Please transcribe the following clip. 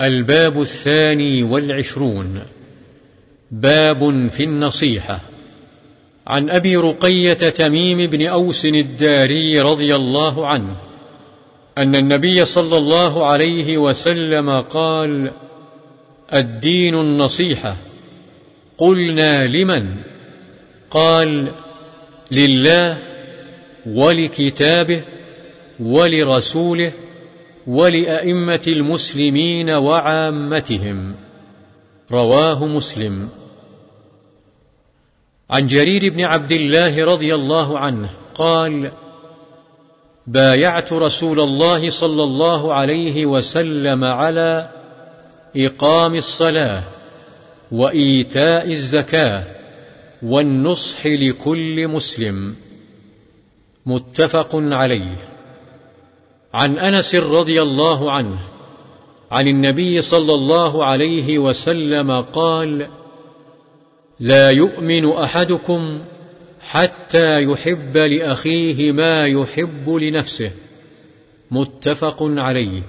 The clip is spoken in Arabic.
الباب الثاني والعشرون. باب في النصيحة. عن أبي رقية تميم بن أوس الداري رضي الله عنه أن النبي صلى الله عليه وسلم قال الدين النصيحة. قلنا لمن؟ قال لله ولكتابه ولرسوله ولأئمة المسلمين وعامتهم. رواه مسلم. عن جرير بن عبد الله رضي الله عنه قال بايعت رسول الله صلى الله عليه وسلم على إقام الصلاة وإيتاء الزكاة والنصح لكل مسلم. متفق عليه. عن أنس رضي الله عنه عن النبي صلى الله عليه وسلم قال لا يؤمن أحدكم حتى يحب لأخيه ما يحب لنفسه. متفق عليه.